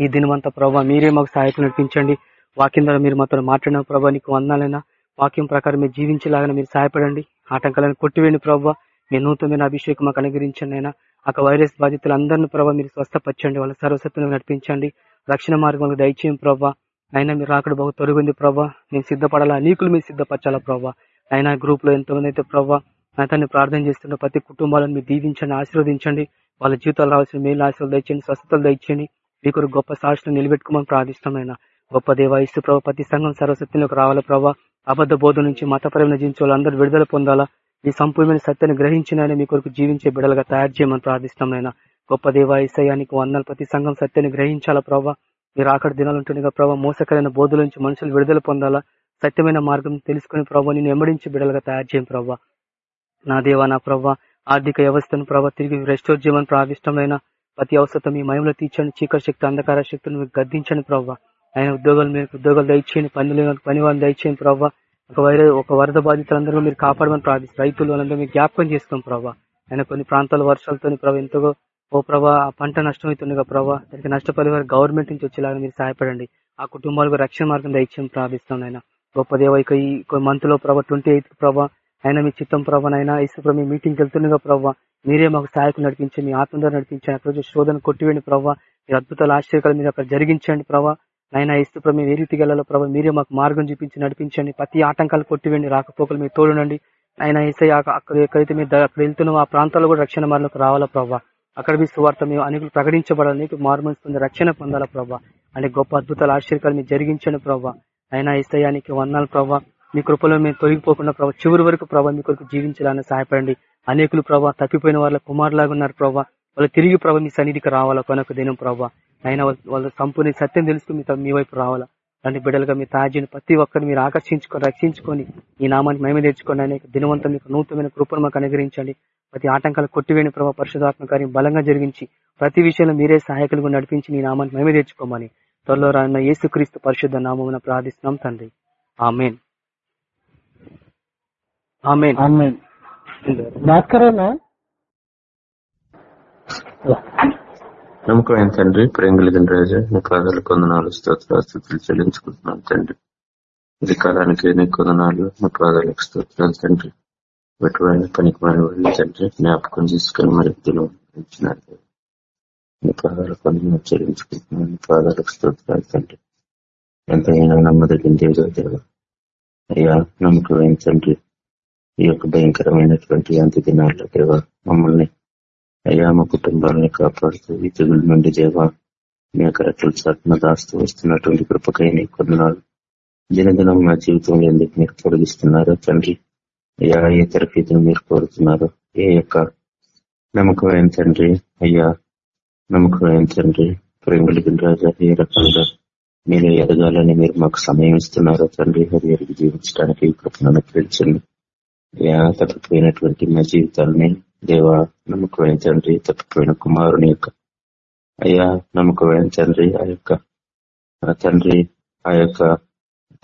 ఈ దినమంతా ప్రవ్వా మీరే మాకు సహాయకులు నడిపించండి. వాక్యం ద్వారా మీరు మాతో మాట్లాడిన ప్రభావ నీకు వందాలైనా వాక్యం ప్రకారం మీరు జీవించేలాగా మీరు సహాయపడండి. ఆటంకాలను కొట్టివేయండి ప్రవ్వా. మీ నూతనమైన అభిషేకం మాకు అనుగ్రహించండి అయినా ఆ వైరస్ బాధితులందరినీ ప్రభావ మీరు స్వస్థపరచండి. వాళ్ళ సర్వసత్తులను నడిపించండి. రక్షణ మార్గంలో దయచేయం ప్రభా. అయినా మీరు అక్కడ బాగా తొలగింది ప్రభా. మేము సిద్ధపడాలా? నీకులు మీరు సిద్ధపరచాలా ప్రభా? అయినా గ్రూప్లో ఎంతమంది అయితే ప్రభా అతన్ని ప్రార్థన చేస్తున్న ప్రతి కుటుంబాలను మీరు దీవించండి ఆశీర్వదించండి. వాళ్ళ జీవితాలు రావాల్సిన మేలు ఆశలు దయచేయండి స్వస్థతలు దయచేయండి. మీకు గొప్ప సాక్షులు నిలబెట్టుకోమని ప్రార్థిష్టమైన గొప్ప దేవ ప్రభావ ప్రతి సంఘం సర్వసత్యంలోకి రావాలా ప్రభా? అబద్ధ బోధ నుంచి మతపరమైన జీవించాలి అందరూ విడుదల పొందాలా? ఈ సంపూర్ణమైన సత్యాన్ని గ్రహించిన మీ కొరకు జీవించే బిడలుగా తయారు చేయమని ప్రార్థిష్టమైన గొప్ప దేవ వందలు ప్రతి సంఘం సత్యాన్ని గ్రహించాలా ప్రభావ మీరు ఆకటి దినాలు ఉంటుండగా ప్రభావ మోసకరైన బోధుల నుంచి మనుషులు విడుదల పొందాలా? సత్యమైన మార్గం తెలుసుకుని ప్రభావ నేను ఎమ్మడించి బిడలుగా తయారు చేయం ప్రభా. నా దేవా నా ప్రభావ ఆర్థిక వ్యవస్థను ప్రభావ తిరిగి రెస్టోర్ చేయమని ప్రావిష్టమైన ప్రతి అవసరం మీ మయంలో తీర్చండి. చీకటి శక్తి అంధకార శక్తులను మీకు గద్దించండి ప్రభావ ఆయన ఉద్యోగాలు మీరు ఉద్యోగాలు దయచేయండి. పనులు పని వాళ్ళని దయచేయండి ప్రభావ ఒక వైర ఒక వరద బాధితులందరూ మీరు కాపాడమని ప్రార్థిస్తారు రైతులు వాళ్ళందరూ మీరు జ్ఞాపకం చేస్తాం ప్రభావ ఆయన కొన్ని ప్రాంతాల వర్షాలతో ప్రభావ ఎంతో ఓ ప్రభా ఆ పంట నష్టమవుతుండగా ప్రభా దానికి నష్టపరిహారం గవర్నమెంట్ నుంచి వచ్చేలాగా మీరు సహాయపడండి. ఆ కుటుంబాలకు రక్షణ మార్గం దయచేయం ప్రార్థిస్తాం ఆయన గొప్ప దేవ ఇక ఈ మంత్లో ప్రభా ట్వంటీ ఎయిత్ ప్రభా ఆయన మీ చిత్తం ప్రభానైనా ఇసుప్రభ మీ మీటింగ్కి వెళ్తుండగా ప్రభావ మీరే మాకు సహాయకులు నడిపించి మీ ఆత్మ ద్వారా నడిపించండి అక్కడ రోజు శోధన కొట్టివేయండి ప్రభావ మీరు అద్భుతాలు ఆశ్చర్యాలు మీరు అక్కడ జరిగించండి ప్రభా. నైనా ఇస్తు ప్రభు ఏ రీతికి వెళ్ళాలో ప్రభావ మీరే మాకు మార్గం చూపించి నడిపించండి ప్రతి ఆటంకాలు కొట్టివేయండి రాకపోకలు మీరు తోడునండి ఆయన ఇసై అక్కడ ఎక్కడైతే మీరు అక్కడ వెళ్తున్నామో ఆ ప్రాంతాల్లో కూడా రక్షణ మార్గంలోకి రావాలా ప్రభావ అక్కడ మీ సువార్త మేము అనేకులు ప్రకటించబడాలి నీకు మార్మల్స్ పొంది రక్షణ పొందాల ప్రభా? అంటే గొప్ప అద్భుతాలు ఆశ్చర్యాలు మీరు జరిగించండి ప్రభా. అయినా ఇస్తయానికి వందాలు ప్రభావ మీ కృపలో మేము తొలగిపోకుండా ప్రభావ చివరి వరకు ప్రభావ మీ కొరకు జీవించాలని సహాయపడండి. అనేకులు ప్రభావ తప్పిపోయిన వాళ్ళ కుమారులాగా ఉన్నారు ప్రభావ వాళ్ళు తిరిగి ప్రభావ మీ సన్నిధికి రావాలా కొనొక దినం ప్రభావ అయినా వాళ్ళ- సంపూర్ణ సత్యం తెలుసుకుని మీ వైపు రావాలా. అలాంటి బిడ్డలుగా మీ తాజీని ప్రతి ఒక్కరిని మీరు ఆకర్షించుకొని రక్షించుకొని ఈ నామానికి మేమే తెచ్చుకోండి అనేక దినవంతం మీకు నూతనమైన కృపను మాకు అనుగ్రహించండి. ప్రతి ఆటంకాలు కొట్టివేని ప్రభావ పరిశుధాత్మ కార్యం బలంగా జరిగించి ప్రతి విషయంలో మీరే సహాయకులుగా నడిపించి నీ నామానికి మేమే తెచ్చుకోమని త్వరలో రాన్న యేసుక్రీస్తు పరిశుద్ధ నామమున ప్రార్థిస్తున్నాం తండ్రి. ఆమెన్. ఆమెన్. నమ్మకమైన తండ్రి? ప్రేమ కలిగిన రాజా నీ పాదాలు కొందనాలు స్తోత్రాస్తుతులు చెల్లించుకుంటున్నాను తండ్రి. ఇది కాలానికి నీ కొందనాలు నీ పాదాలకు స్తోత్రాలు తండ్రి. ఎటువంటి పనికి మరి తండ్రి జ్ఞాపకం తీసుకుని మరి దినం ఇచ్చినారు నీ పాదాలు కొందనాలు చెల్లించుకుంటున్నాను నీ పాదాలకు స్తోత్రాలు తండ్రి. ఎంతైనా నమ్మదగిన దేవుడు దేవ అయ్యా నమ్మకమైన తండ్రి? ఈ యొక్క భయంకరమైనటువంటి అంత్య దినాల్లో దేవ మమ్మల్ని అయ్యా మా కుటుంబాలని కాపాడుతూ ఈ తెగుల నుండి దేవ మీ యొక్క రెక్కల చాటున దాస్తూ వస్తున్నటువంటి కృపకై నీ కొందనాలు దినదినం మా జీవితంలో ఎందుకు మీరు పొడిగిస్తున్నారో తండ్రి అయ్యా ఏ తరఫీతును మీరు కోరుతున్నారు ఏ యొక్క నమ్మకమైన తండ్రి అయ్యా నమ్మకమైన తండ్రి ప్రేంగులకి రాజా ఏ రకంగా మీరు ఎదగాలని మీరు మాకు సమయం ఇస్తున్నారో తండ్రి అది ఎరిగి జీవించడానికి కృపణను అనుగ్రహించండి అయ్యా తప్పిపోయినటువంటి మా జీవితాలని దేవా నమ్మకమైన తండ్రి తప్పిపోయిన కుమారుని యొక్క అయ్యా నమ్మకమైన తండ్రి ఆ యొక్క తండ్రి ఆ యొక్క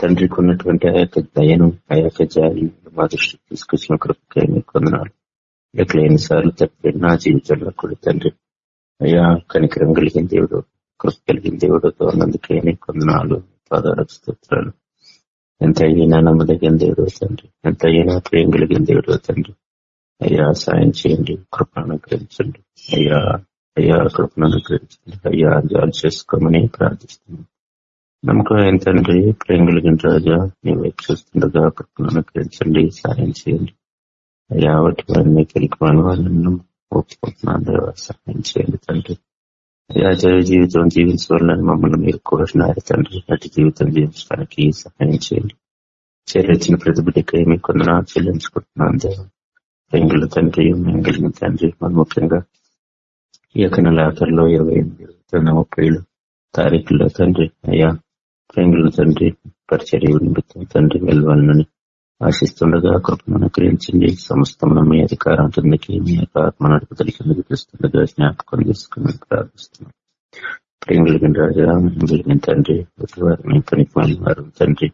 తండ్రికి ఉన్నటువంటి ఆ యొక్క దయను ఆ యొక్క జాలి మా దృష్టికి తీసుకొచ్చిన కృపకే మీకు వందనాలు. ఎక్కడ ఎన్నిసార్లు తప్పి నా జీవితంలో కూడా తండ్రి అయ్యా కనికరం కలిగిన దేవుడు కృప కలిగిన దేవుడుతో అందుకే నీకు వందనాలు పాదాలకు స్తోత్రాలు. ఎంత అయినా నమ్మదగిన దేవుడు తండ్రి ఎంత అయినా ప్రేమ కలిగిన దేవుడు తండ్రి. అయ్యా సాయం చేయండి కృపను గ్రహించండి అయ్యా అయ్యా కృపను గ్రహించండి అయ్యా జాలు చేసుకోమని ప్రార్థిస్తున్నాం. నమ్మకం ఏంటండ్రి ప్రేమ కలిగిన రాజా నీ వైపు చూస్తుండగా కృపను గ్రహించండి సాయం చేయండి. అయ్యా వాటి వారిని కలిగి వాళ్ళను ఒప్పుకుంటున్నాను దేవ సహాయం చేయండి తండ్రి. అయ్యా జయ జీవితం జీవించవాలని మమ్మల్ని మీరు కోరినారు తండ్రి. అటు జీవితం జీవించడానికి సహాయం చేయండి. చేరొచ్చిన ప్రతి బిడ్డకై మీకు చెల్లించుకుంటున్నాను దేవ. ప్రేంగుల తండ్రి మెంగళిన తండ్రి మరి ముఖ్యంగా ఈ యొక్క నెల ఆఖరిలో ఇరవై ఎనిమిది ముప్పై తారీఖులో తండ్రి అయ్యా ప్రేంగుల తండ్రి పరిచర్య నిమిత్తం తండ్రి వెళ్ళవాలని ఆశిస్తుండగా కృపను అనుగ్రహించండి. సమస్తం మీ అధికారం కిందకి మీ యొక్క ఆత్మ నడుపుదల కిందకి తెస్తుండగా జ్ఞాపకం చేసుకుని ప్రార్థిస్తున్నాం. ప్రేంగులగిన రాజా మిగిలిన తండ్రి వారిని పనికి వారు తండ్రి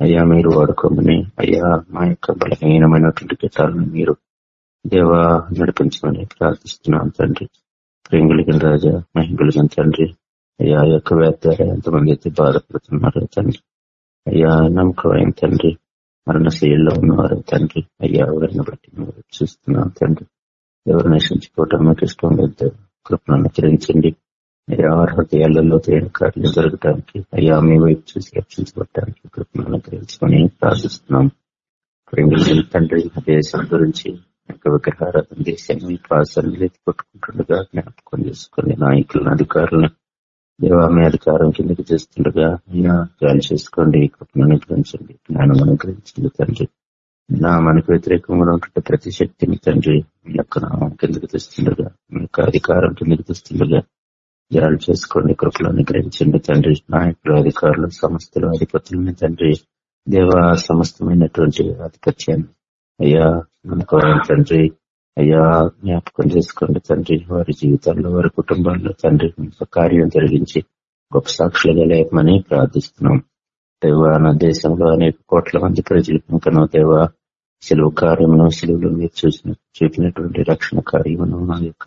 అయ్యా మీరు వాడుకోమని అయ్యా మా యొక్క బలహీనమైనటువంటి గిటాలను మీరు దేవా నడిపించమని ప్రార్థిస్తున్నాం తండ్రి. ప్రేంగులిగిన రాజా మహింగులిగిన తండ్రి అయ్యా యొక్క వ్యాధి ఎంతమంది అయితే బాధపడుతున్నారు తండ్రి. అయ్యా నమ్మకమైన తండ్రి మరణశైలిలో ఉన్నవారు తండ్రి. అయ్యా ఎవరిని బట్టి చూస్తున్నాం తండ్రి. ఎవరు నశించుకోవటం నాకు ఇష్టం లేదు. కృపను అనుకరించండి అయ్యా హృదయాలలో తేని కార్యం జరగడానికి అయ్యా మీ వైపు చూసి రక్షించబడటానికి కృపను అనుకరించుకొని ప్రార్థిస్తున్నాం. ప్రేమికులు తండ్రి దేశం గురించి విగ్రహారాధన దేశాన్ని పాసాన్ని కొట్టుకుంటుండగా జ్ఞాపకం చేసుకుని నాయకులను అధికారులను దేవామి అధికారం కిందకి చేస్తుండగా అయ్యా గాలి చేసుకోండి కృపను అనుగ్రహించండి జ్ఞానం అనుగ్రహించండి తండ్రి. నా మనకు వ్యతిరేకంగా ఉంటుంటే ప్రతి శక్తిని తండ్రి మీ యొక్క నామం కిందకి తెస్తుండగా మీ యొక్క అధికారం కిందకి తెస్తుండగా జాలు చేసుకోండి కృపలు అనుగ్రహించండి తండ్రి. నాయకులు అధికారులు సంస్థలు అధిపతులని తండ్రి. దేవ సమస్తమైనటువంటి ఆధిపత్యాన్ని అయ్యా అనుకోవాలి తండ్రి. అయ్యా జ్ఞాపకం చేసుకోండి తండ్రి. వారి జీవితాల్లో వారి కుటుంబాల్లో తండ్రి కార్యం జరిగించి గొప్ప సాక్షులుగా లేకమని ప్రార్థిస్తున్నాం. దేవ నా దేశంలో అనేక కోట్ల మంది ప్రజలు ఇంకనో దేవ సెలవు కార్యమును సెలవులు మీరు చూసిన చూపినటువంటి రక్షణ కార్యమును నా యొక్క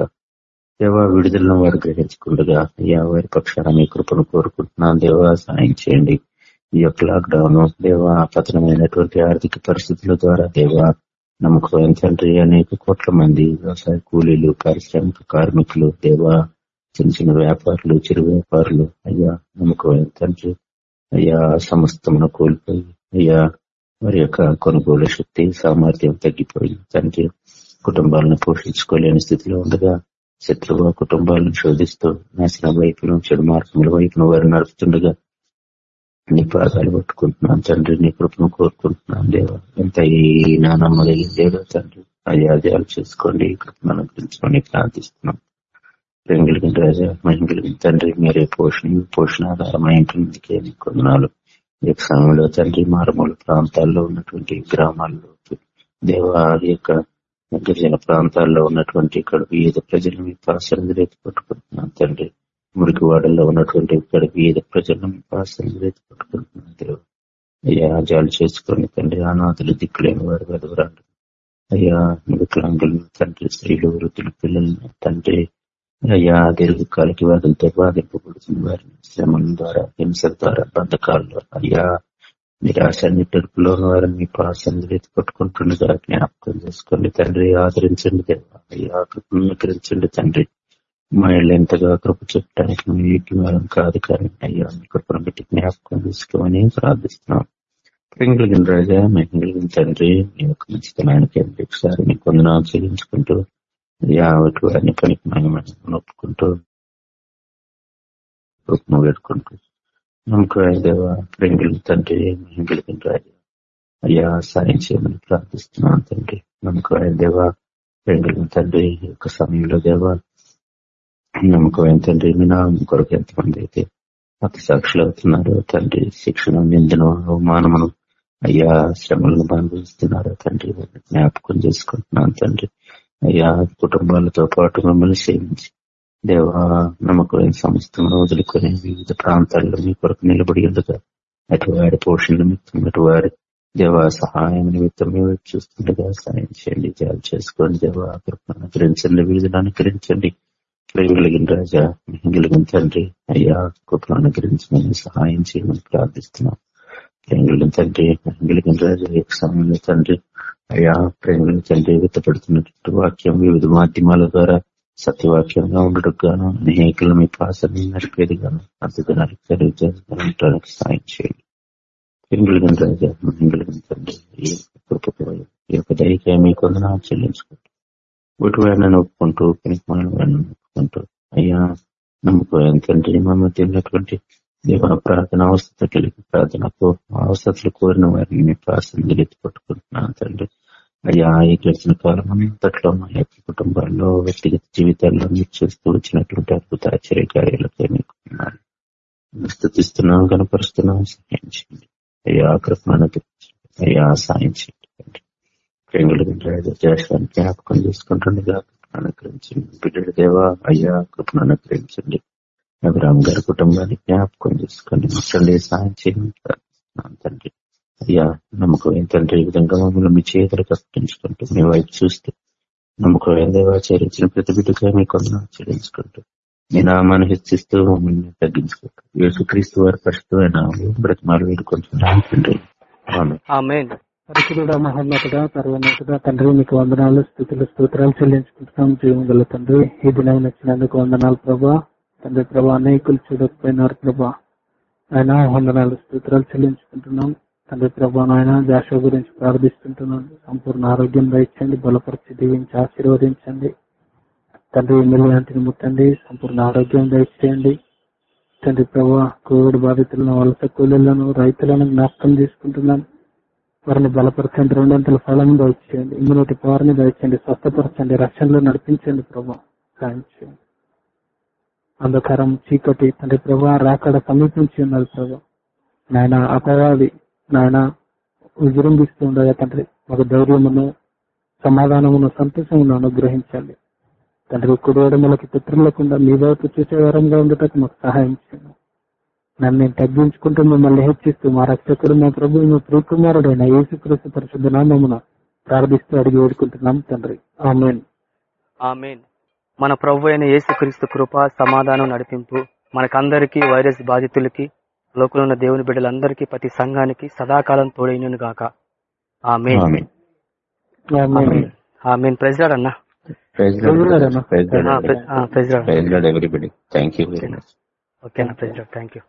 దేవ విడుదలను వారు గ్రహించకుండా అయ్యా వారి పక్షాన మీ కృపను కోరుకుంటున్నాను. దేవ సాయం చేయండి. ఈ యొక్క లాక్డౌన్ దేవ పతనమైనటువంటి ఆర్థిక పరిస్థితుల ద్వారా దేవ నమ్మకం తండ్రి అనేక కోట్ల మంది వ్యవసాయ కూలీలు పారిశ్రామిక కార్మికులు దేవ చిన్న చిన్న వ్యాపారులు చిరు వ్యాపారులు అయ్యా నమ్మకం తండ్రి అయ్యా సమస్తమును కోల్పోయి అయ్యా వారి యొక్క కొనుగోలు శక్తి సామర్థ్యం తగ్గిపోయి తండ్రి కుటుంబాలను పోషించుకోలేని స్థితిలో ఉండగా శత్రువు కుటుంబాలను శోధిస్తూ నాశనం వైపును చెడు మార్గముల వైపును వారు నడుపుతుండగా నీ పాదాలు పట్టుకుంటున్నాను తండ్రి నీ కృపను కోరుకుంటున్నాను దేవా. ఎంత ఈ నమ్మదగిన దేవ తండ్రి అయాజాలు చేసుకోండి కృపను అనుగ్రహించుకొని ప్రార్థిస్తున్నాం. ప్రేంగులకి రాజా మహిళలకి తండ్రి మీరే పోషణ పోషణాధారమైనటువంటి కొందనాలు ఈ సమయంలో తండ్రి మారుమూల ప్రాంతాల్లో ఉన్నటువంటి గ్రామాల్లో దేవా యొక్క గిరిజన ప్రాంతాల్లో ఉన్నటువంటి ఇక్కడ వివిధ ప్రజలను పాసలను రేతి పట్టుకుంటున్నాను తండ్రి. మురికివాడల్లో ఉన్నటువంటి ఇక్కడ ఏదో ప్రజలను పాసలు పట్టుకుంటున్నాను దేవు అయ్యా జాలు చేసుకుని తండ్రి అనాథులు దిక్కులేని వారు వెదవరాడు అయ్యా వికలాంగులు తండ్రి స్త్రీలు వృద్ధులు పిల్లల్ని తండ్రి. అయ్యా దీర్ఘకాలిక వ్యాధులతో బాధింపబడుతున్న వారిని శ్రమల ద్వారా హింసల ద్వారా బంధకాల్లో. అయ్యా నిరాశ నిట్టర్పులో వారిని మీ పాసలు పట్టుకుంటుండగా జ్ఞాపకం చేసుకోండి తండ్రి. ఆదరించండి దేవా. అయ్యా కృపణీకరించండి తండ్రి. మహిళలు ఎంతగా కృప చెప్పడానికి మేము యోగ్యవారం కాదు కానీ అయ్యా మీ కృపను బట్టి జ్ఞాపకం తీసుకోమని ప్రార్థిస్తున్నాం. ప్రింగిలిగిన రాజా మెహింగిలిగిన తండ్రి మీ యొక్క మంచితనానికి ఒకసారి మీ కొందనాలు చెల్లించుకుంటూ యావటి వారిని పనికి మనం ఒప్పుకుంటూ రూపం పెట్టుకుంటూ నమ్మకం దేవ ప్రింగిలిగిన తండ్రి మెహింగిలిగిన అయ్యా సాయం చేయమని ప్రార్థిస్తున్నాను తండ్రి నమ్మకం దేవ ప్రింగిలిగిన తండ్రి యొక్క సమయంలో దేవ నమ్మకం తండ్రి మీ నా కొరకు ఎంతమంది అయితే అతి సాక్షులు అవుతున్నారు తండ్రి శిక్షణ నిందన అవమానమును అయ్యా శ్రమలను అనుభవిస్తున్నారు తండ్రి జ్ఞాపకం చేసుకుంటున్నాను తండ్రి అయ్యా కుటుంబాలతో పాటు మిమ్మల్ని సేవించి దేవా నమ్మకం సంస్థను వదులుకొని వివిధ ప్రాంతాల్లో మీ కొరకు నిలబడి ఉండగా అటువారి పోషణ నిమిత్తం అటు వారి దేవ సహాయం నిమిత్తం మీరు చూస్తుండగా సాయం చేయండి జాలు చేసుకోండి దేవ కృపను అనుగ్రహించండి వివిధను అనుగ్రహించండి ప్రేమలిగిన రాజా మిహింగిలిగిన తండ్రి అయ్యా కృపను అనుగ్రహించమని సహాయం చేయమని ప్రార్థిస్తున్నాం ప్రేమలిగిన తండ్రి మిహింగిలిగిన రాజా యొక్క సమయంలో తండ్రి అయ్యా ప్రేమలిగిన తండ్రి వ్యక్తపడుతున్నటువంటి వాక్యం వివిధ మాధ్యమాల ద్వారా సత్యవాక్యంగా ఉండడం గాను అనేకలు మీ పాసని నడిపేది గాను అద్భుతానికి తెలియజేయడానికి సాయం చేయండి. ప్రేమలిగిన రాజా తండ్రి ఈ యొక్క దయకే మీ కొందన చెల్లించుకుంటూ ఒకటి ఒప్పుకుంటూ ఒప్పుకుంటూ అయ్యా నమ్మకం తండ్రి మా మధ్య ఉన్నటువంటి దేవ ప్రార్థన కలిగి ప్రార్థనకు అవస్థతలు కోరిన వారిని మీ ప్రార్థనలు ఎత్తి పట్టుకుంటున్నాను తండ్రి. అయ్యా ఈ గడిచిన కాలం అంతట్లో మా యొక్క కుటుంబాల్లో వ్యక్తిగత జీవితాల్లో మీరు చేస్తూ వచ్చినటువంటి అద్భుత ఆశ్చర్య కార్యాలతో మీకు స్థుతిస్తున్నాం కనపరుస్తున్నాం సహాయం చేయండి. అయ్యా కృపణ అయ్యా సాయం చేయండి. ప్రేంగులు చేస్తాను జ్ఞాపకం చేసుకుంటుండగా అనుగ్రహించండి. బిడ్డల దేవా అయ్యా కృపను అనుగ్రహించండి. అభిరామ్ గారి కుటుంబాన్ని జ్ఞాపకం చేసుకోండి. తండ్రి సాయం చేయండి. తండ్రి. అయ్యా నమ్మకం ఏంటంటే ఈ విధంగా మమ్మల్ని మీ చేతులకు అర్పించుకుంటూ మీ వైపు చూస్తూ నమ్మకం దేవా చేరించిన ప్రతి బిడ్డగా మీ కొందరు చెల్లించుకుంటూ మీ నామాన్ని హెచ్చిస్తూ మమ్మల్ని తగ్గించుకుంటూ యేసుక్రీస్తు వారి పరిస్థితున్న బ్రతిమాలు వేడుకుంటున్నాను తండ్రి. పరిశుద్ధుడ మహోన్నతుడ సర్వోన్నతుడ తండ్రి మీకు వందనాలు స్థుతులు స్తోత్రాలు చెల్లించుకుంటున్నాం. జీవం గల తండ్రి ఈ దినం నచ్చినందుకు వందనాలు ప్రభా. తండ్రి ప్రభా అనేకులు చూడకపోయినారు ప్రభా. ఆయన వందనాలు స్తోత్రాలు చెల్లించుకుంటున్నాం. తండ్రి ప్రభా నాయన జాషో గురించి ప్రార్థిస్తుంటున్నాను. సంపూర్ణ ఆరోగ్యం దయచండి బలపరిచి దీవించి ఆశీర్వదించండి. తండ్రి ఎమ్మెల్యే ముట్టండి సంపూర్ణ ఆరోగ్యం దయచేయండి. తండ్రి ప్రభా కోవిడ్ బాధితులను వలస కూలీలను రైతులను జ్ఞాపకం చేసుకుంటున్నాను వారిని బలపరచండి రెండంతల ఫలం దయచేయండి. ఇమ్యూనిటీ పవర్ని దయచేయండి స్వస్థపరచండి రక్షణలో నడిపించండి ప్రభా సాయం చేయండి అంధకారం చీకటి తండ్రి ప్రభా రాకడ సమీపించి ఉన్నది ప్రభా. నాయన అపవాది నాయన విజృంభిస్తూ ఉండగా తండ్రి. మాకు ధైర్యమును సమాధానమును సంతోషమును అనుగ్రహించాలి తండ్రి కుడివడములకి పుత్రులకుండా మీ వైపు చూసే వరంగా ఉండటకు మాకు సహాయం చేయండి. నన్ను నేను తగ్గించుకుంటూ మిమ్మల్ని హెచ్చిస్తూ మా రక్షకుడు మా ప్రభు మా ప్రియకుమారుడైన యేసుకృష్ణ పరిశుద్ధ నామమున ప్రార్థిస్తూ అడిగి వేడుకుంటున్నాం తండ్రి. ఆమెన్. ఆమెన్. మన ప్రభు అయిన యేసుక్రీస్తు కృప సమాధానం నడిపింపు మనకందరికీ వైరస్ బాధితులకి లోకంలో ఉన్న దేవుని బిడ్డలందరికీ ప్రతి సంఘానికి సదాకాలం తోడైనను గాక. ఆమెన్. ఆమె ఆమెన్. ప్రెసిడెంట్ అన్న. ప్రైజ్ ప్రైజ్ లార్డ్ అన్న. Praise president praise everybody. Thank you very much okay అన్న ప్రెసిడెంట్ థ్యాంక్ యూ